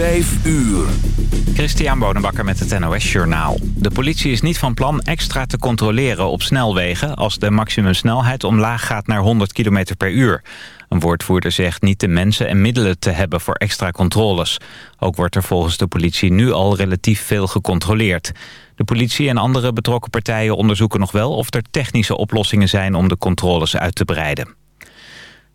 Vijf uur. Christian Bonenbakker met het NOS Journaal. De politie is niet van plan extra te controleren op snelwegen... als de maximumsnelheid omlaag gaat naar 100 km per uur. Een woordvoerder zegt niet de mensen en middelen te hebben voor extra controles. Ook wordt er volgens de politie nu al relatief veel gecontroleerd. De politie en andere betrokken partijen onderzoeken nog wel... of er technische oplossingen zijn om de controles uit te breiden.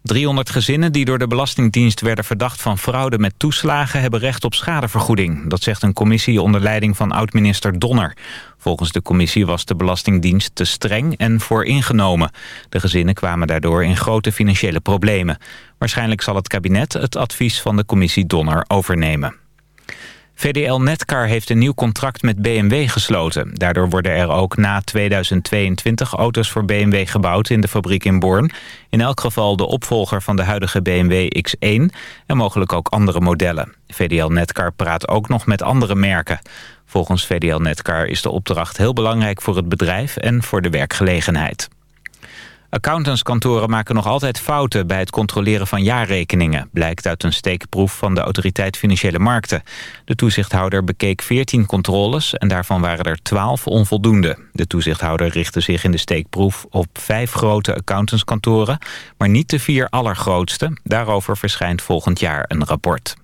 300 gezinnen die door de Belastingdienst werden verdacht van fraude met toeslagen hebben recht op schadevergoeding. Dat zegt een commissie onder leiding van oud-minister Donner. Volgens de commissie was de Belastingdienst te streng en vooringenomen. De gezinnen kwamen daardoor in grote financiële problemen. Waarschijnlijk zal het kabinet het advies van de commissie Donner overnemen. VDL Netcar heeft een nieuw contract met BMW gesloten. Daardoor worden er ook na 2022 auto's voor BMW gebouwd in de fabriek in Born. In elk geval de opvolger van de huidige BMW X1 en mogelijk ook andere modellen. VDL Netcar praat ook nog met andere merken. Volgens VDL Netcar is de opdracht heel belangrijk voor het bedrijf en voor de werkgelegenheid. Accountantskantoren maken nog altijd fouten bij het controleren van jaarrekeningen, blijkt uit een steekproef van de Autoriteit Financiële Markten. De toezichthouder bekeek 14 controles en daarvan waren er 12 onvoldoende. De toezichthouder richtte zich in de steekproef op vijf grote accountantskantoren, maar niet de vier allergrootste. Daarover verschijnt volgend jaar een rapport.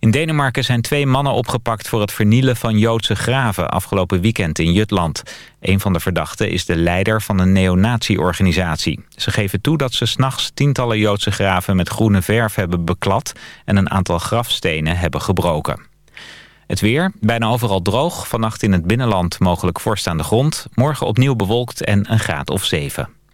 In Denemarken zijn twee mannen opgepakt voor het vernielen van Joodse graven afgelopen weekend in Jutland. Een van de verdachten is de leider van een neonazi-organisatie. Ze geven toe dat ze s'nachts tientallen Joodse graven met groene verf hebben beklad en een aantal grafstenen hebben gebroken. Het weer, bijna overal droog. Vannacht in het binnenland mogelijk vorst aan de grond. Morgen opnieuw bewolkt en een graad of zeven.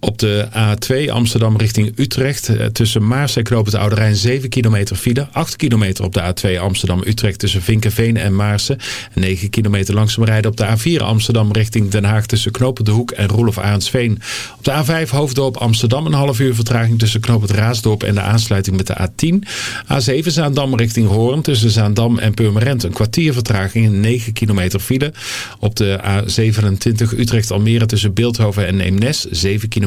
Op de A2 Amsterdam richting Utrecht eh, tussen Maars en Knoop het Oude Rijn 7 kilometer file. 8 kilometer op de A2 Amsterdam-Utrecht tussen Vinkenveen en Maarsen. 9 kilometer langzaam rijden op de A4 Amsterdam richting Den Haag tussen Knoop de Hoek en Roelof Arendsveen. Op de A5 Hoofddorp Amsterdam een half uur vertraging tussen Knoop het Raasdorp en de aansluiting met de A10. A7 Zaandam richting Hoorn tussen Zaandam en Purmerend een kwartier vertraging 9 kilometer file. Op de A27 Utrecht-Almere tussen Beeldhoven en Eemnes 7 kilometer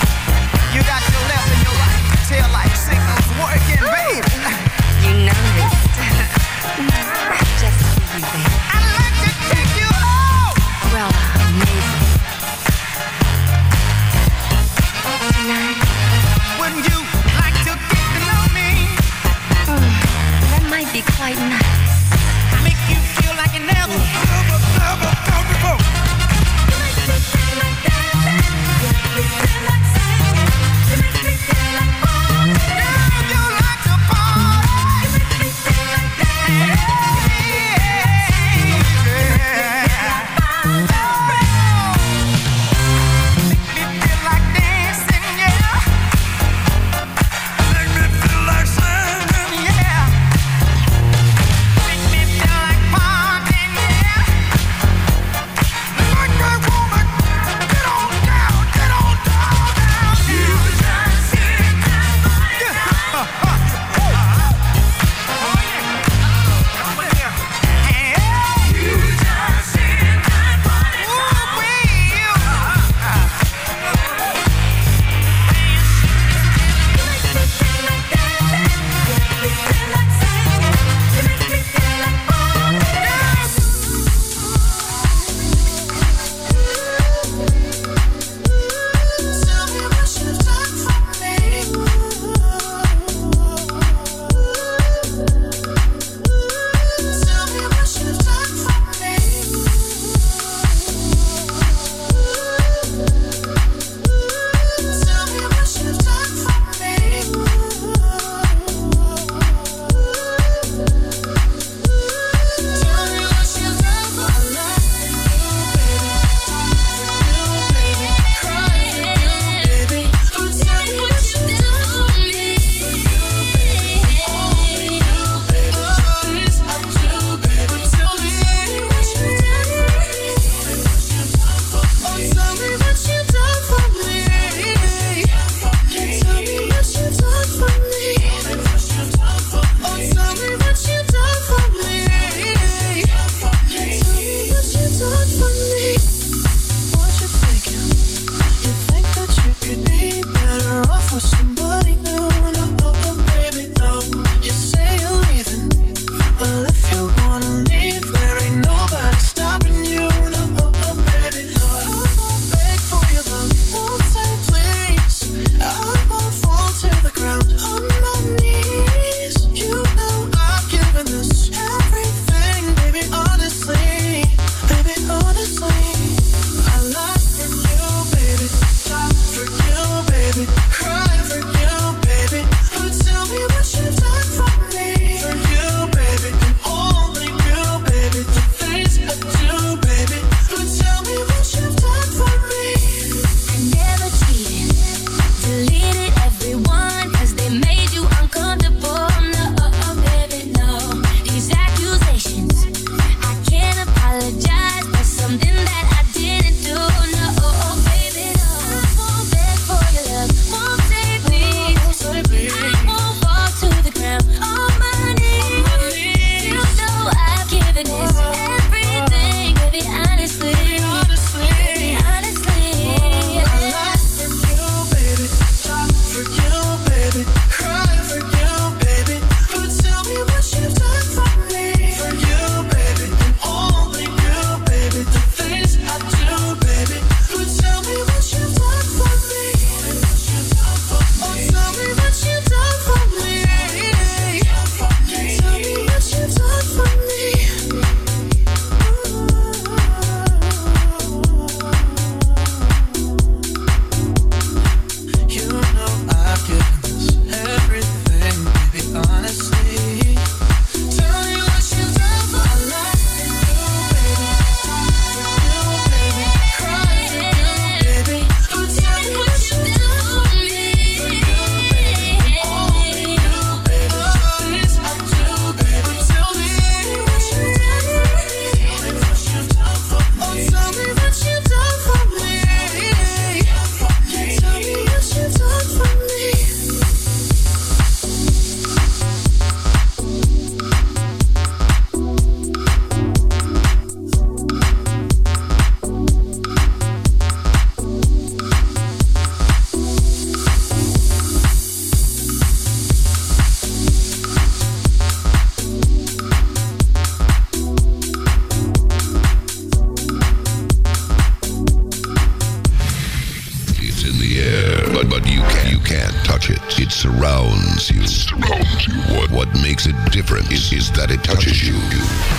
that it touches you,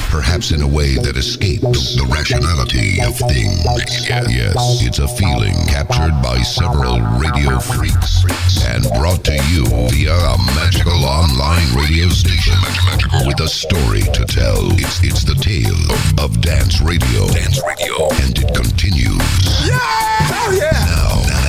perhaps in a way that escapes the rationality of things. Yes, it's a feeling captured by several radio freaks and brought to you via a magical online radio station with a story to tell. It's, it's the tale of, of dance radio. Dance radio. And it continues. Yeah! Oh yeah! Now, now.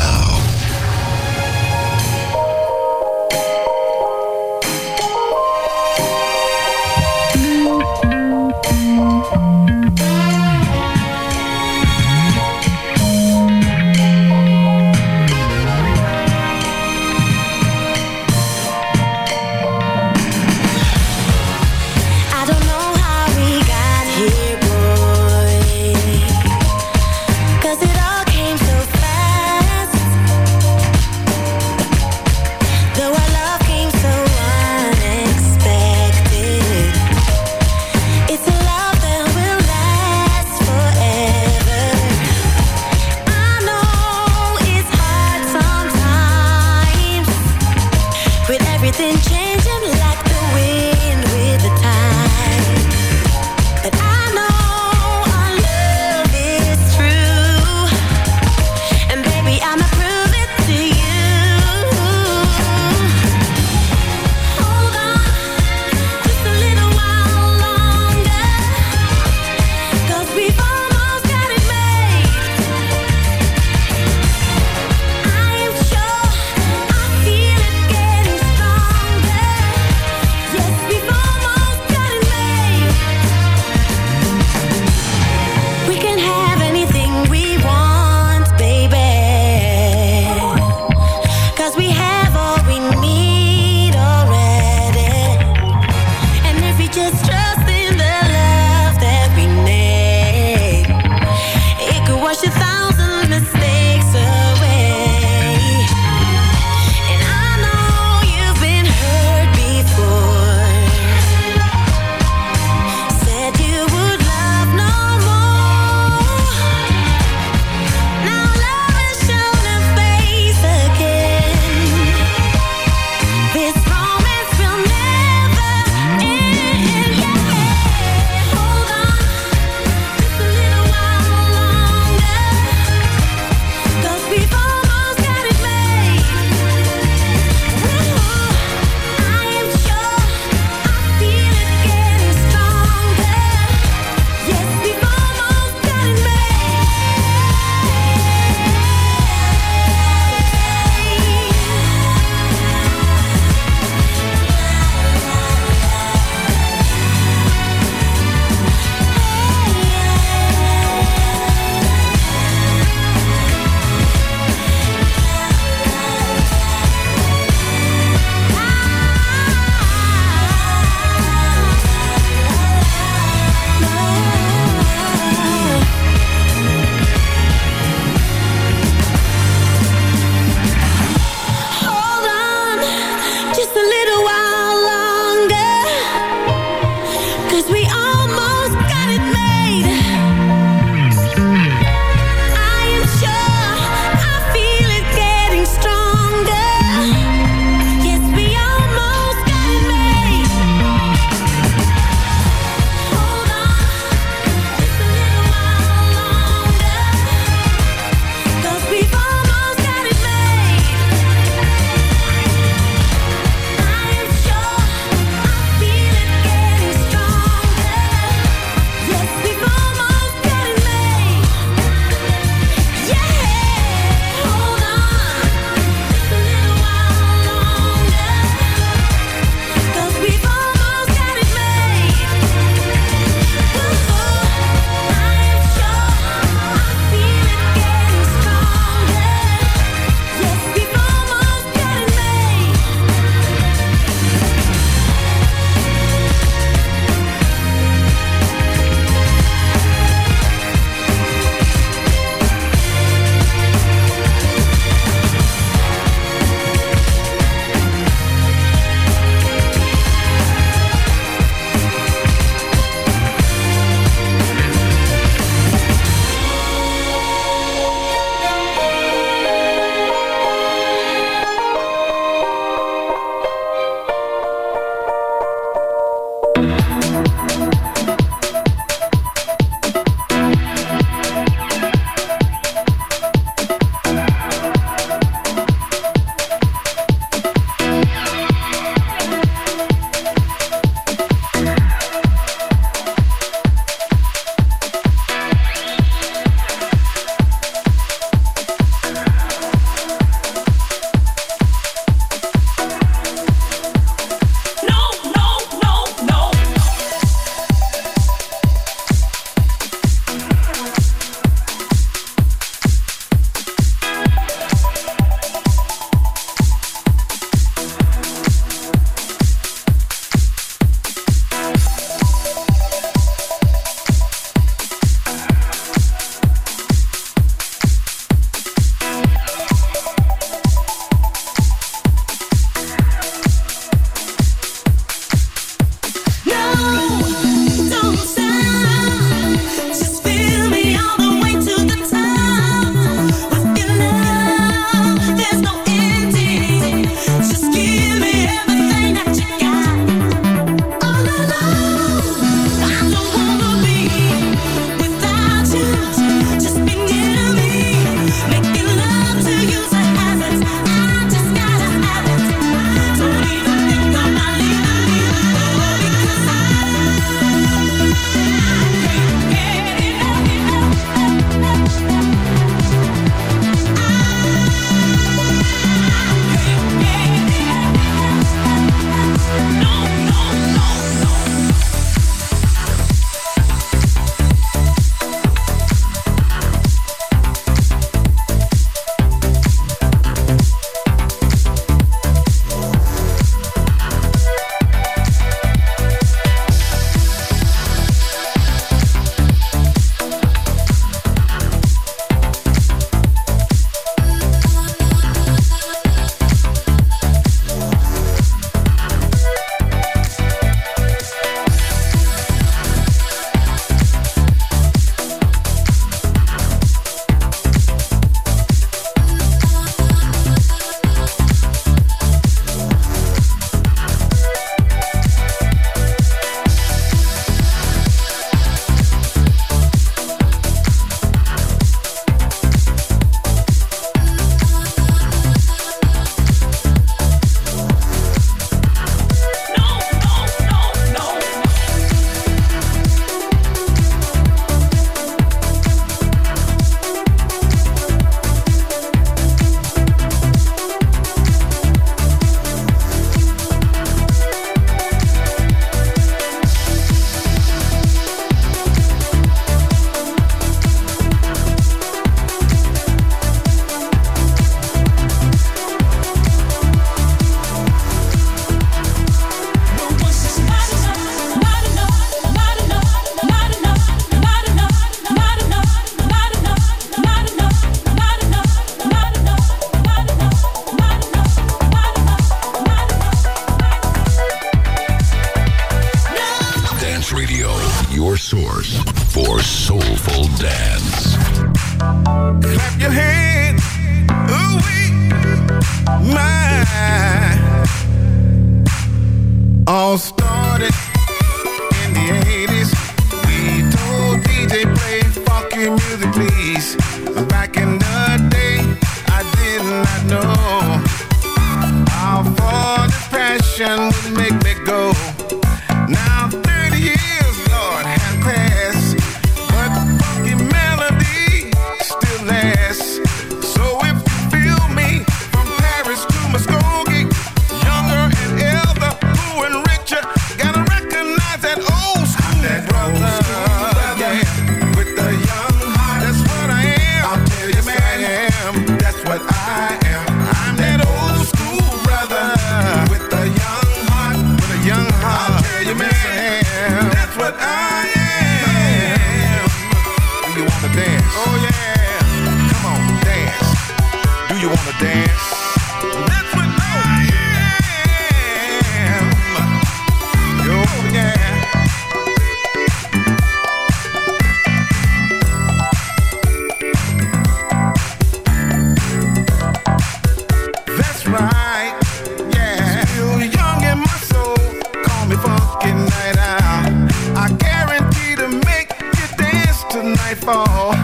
Nightfall.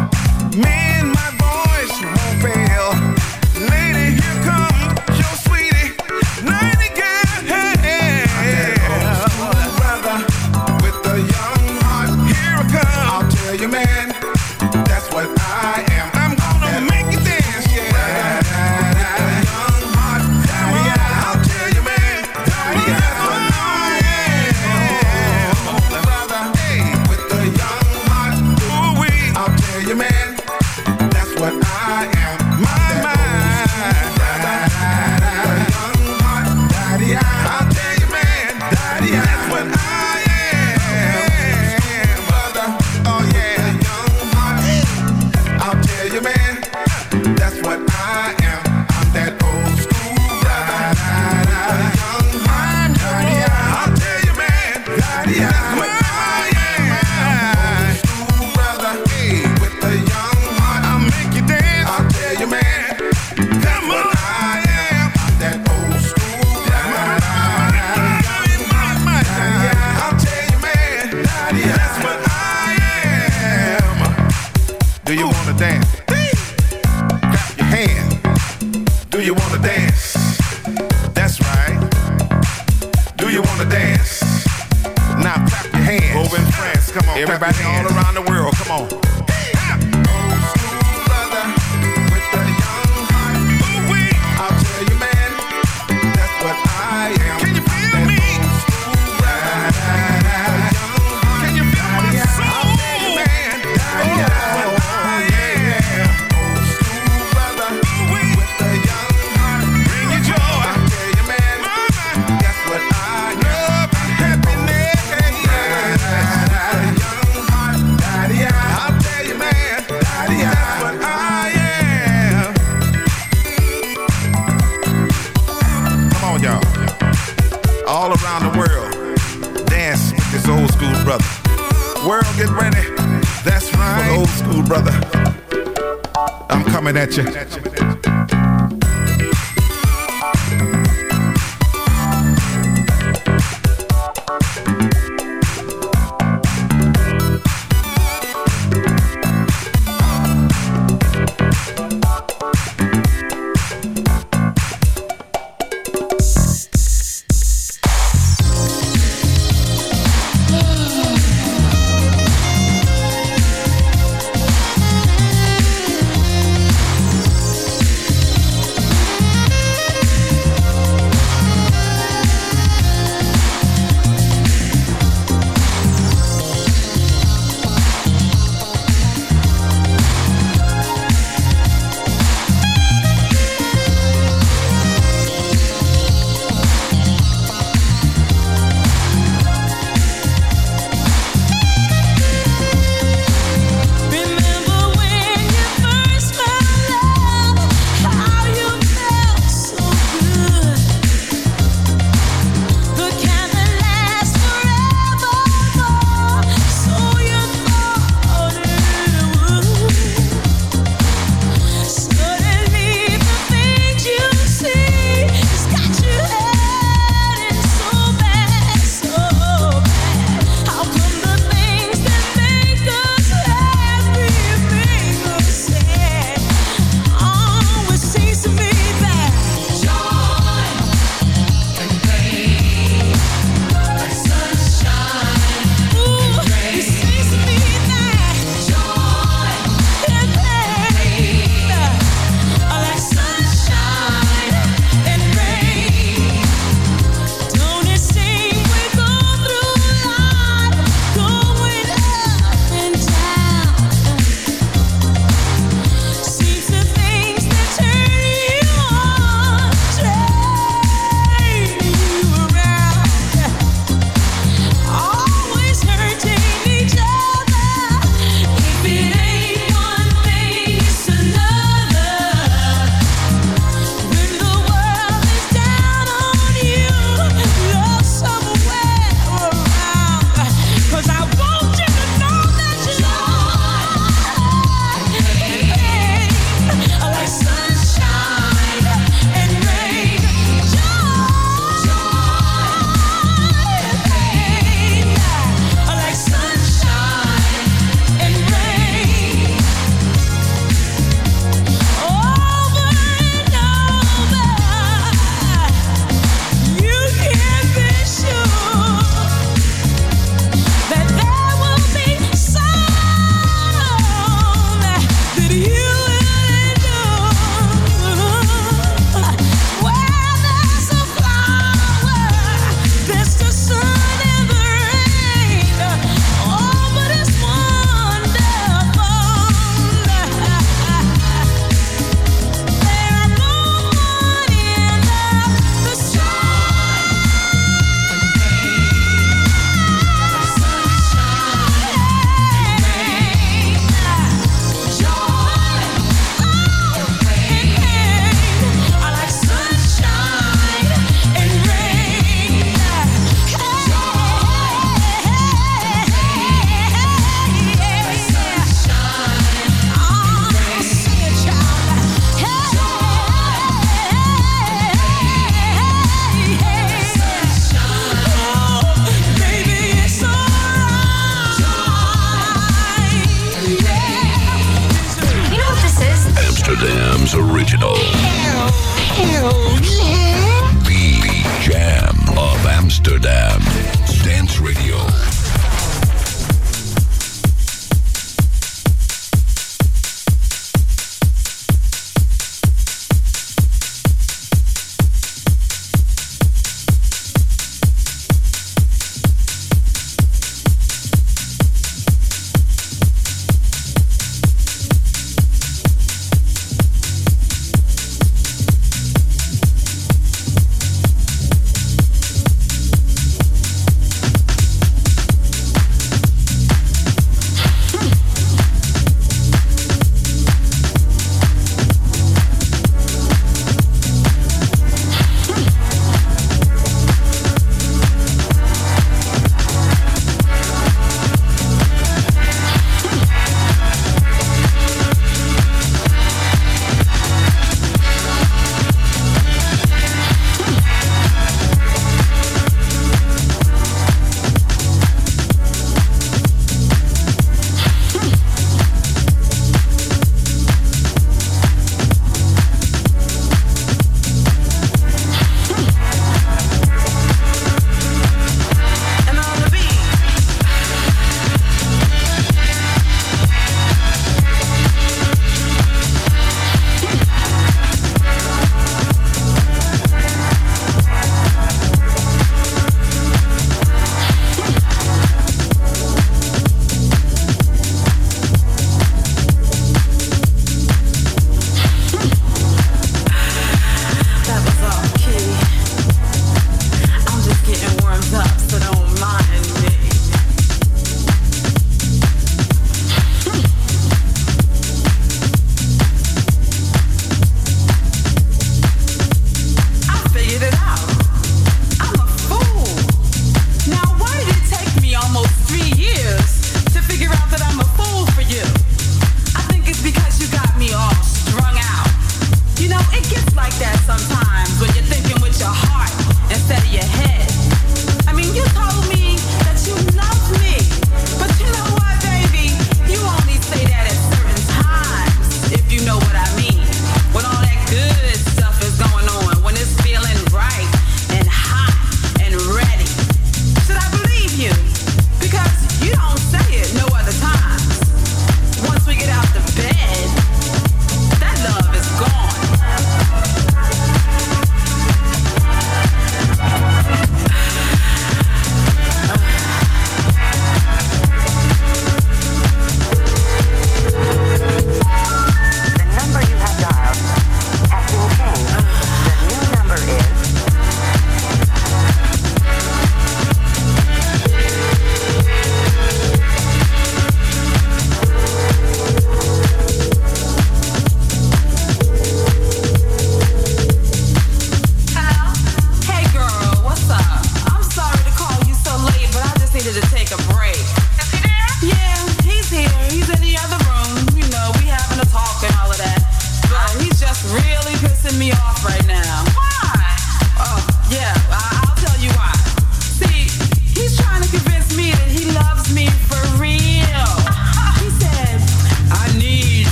Me at you.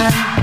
Yeah.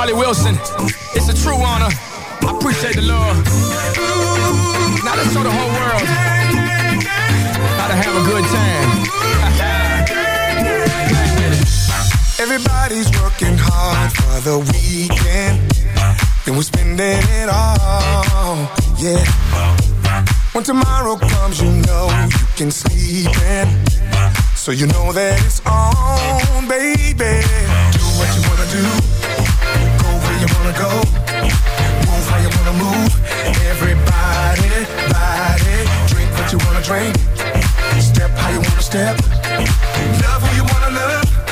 Charlie Wilson, it's a true honor. Appreciate the love. Now let's show the whole world how gotta have a good time. Everybody's working hard for the weekend. And we're spending it all, yeah. When tomorrow comes, you know you can sleep in. So you know that it's on, baby. Do what you wanna do. Go where you wanna go. Wanna move. Everybody, body. Drink what you wanna drink. Step how you wanna step. Love who you wanna love.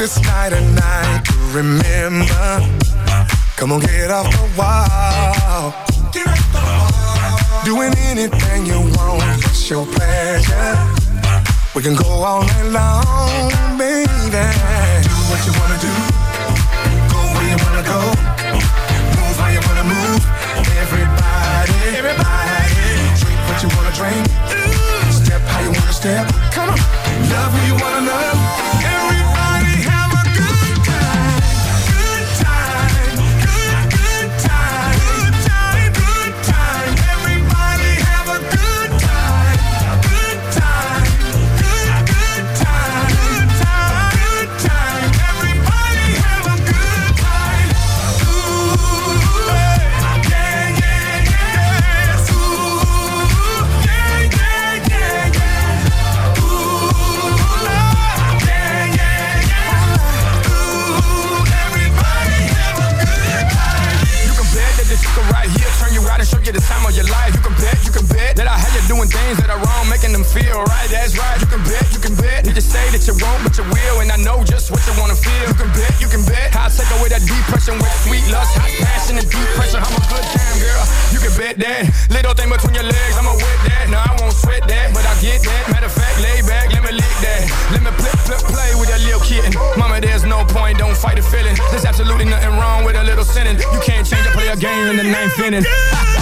This night a night to remember. Come on, get off the wall. Get off the wall. Doing anything you want, it's your pleasure. We can go all night long, baby. Do what you wanna do. Go where you wanna go. Move how you wanna move. Everybody, everybody. Drink what you wanna drink. Step how you wanna step. Come on. Love who you wanna love. Things that are wrong, making them feel right. That's right. You can bet, you can bet. You just say that you won't, but you will, and I know just what you wanna feel. You can bet, you can bet. I'll take away that depression with sweet lust, hot passion, and deep pressure. I'm a good time girl. You can bet that. Little thing between your legs, I'ma whip that. No, I won't sweat that, but I get that. Matter of fact, lay back, let me lick that. Let me play, play, play with that little kitten. Mama, there's no point, don't fight the feeling. There's absolutely nothing wrong with a little sinning. You can't change a game in the ninth inning.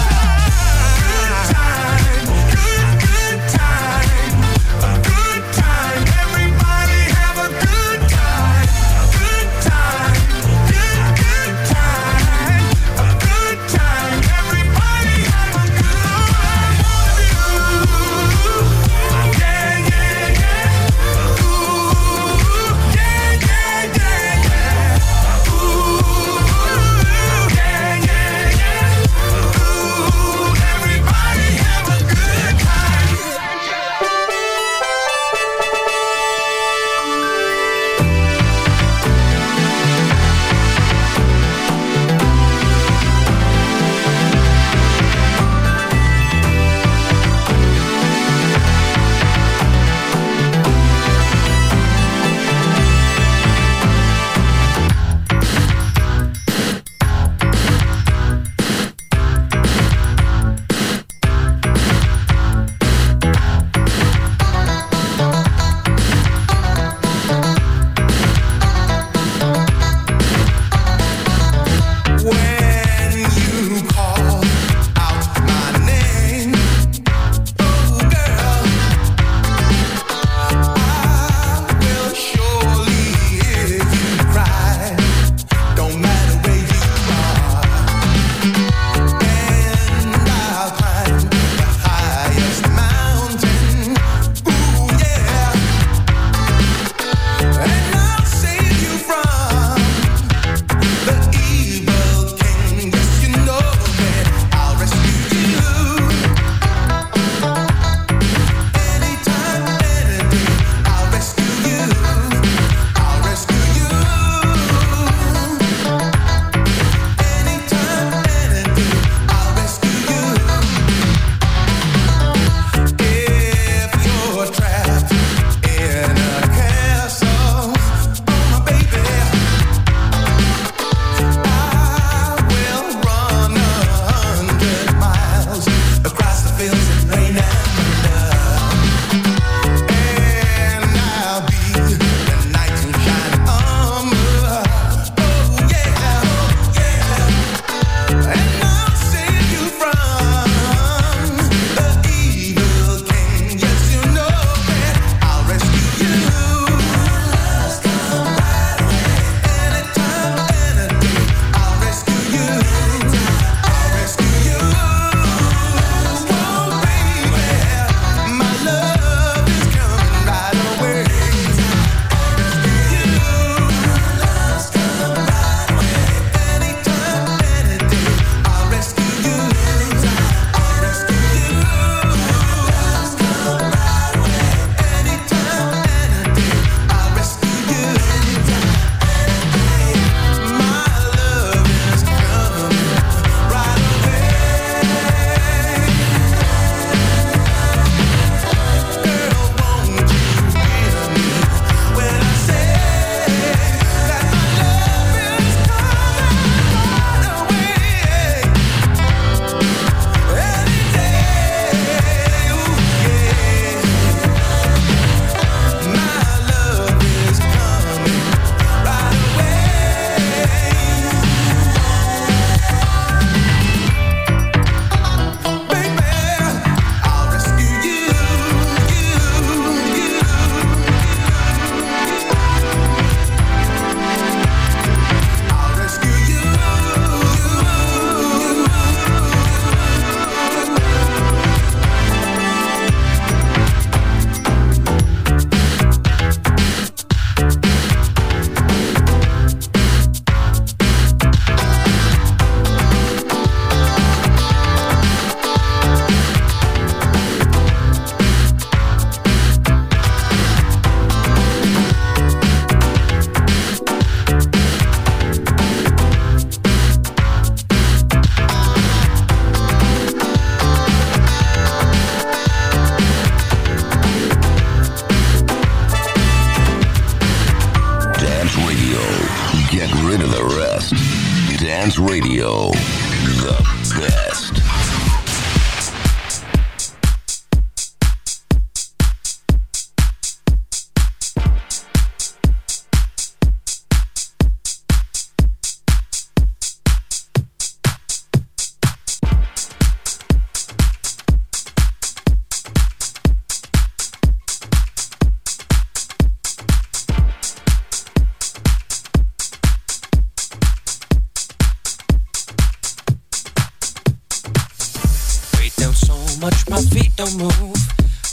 move.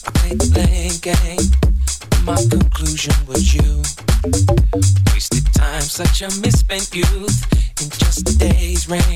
I played the blame game. My conclusion was you. Wasted time, such a misspent youth in just a day's rain.